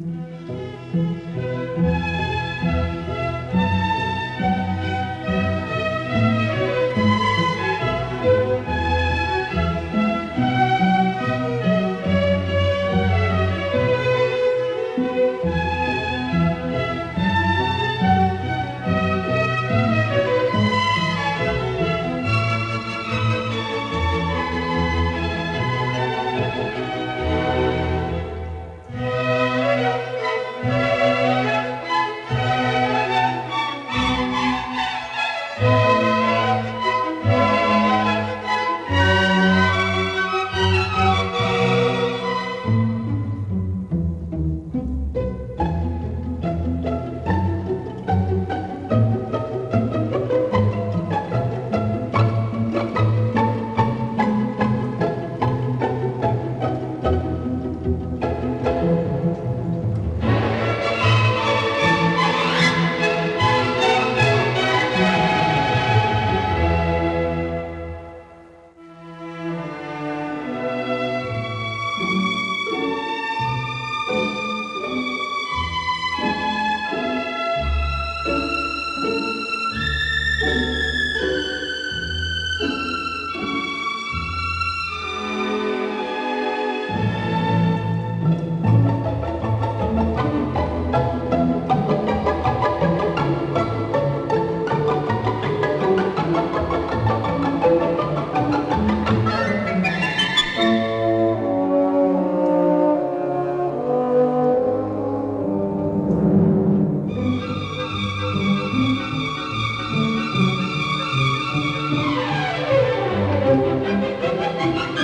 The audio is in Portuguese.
Música Música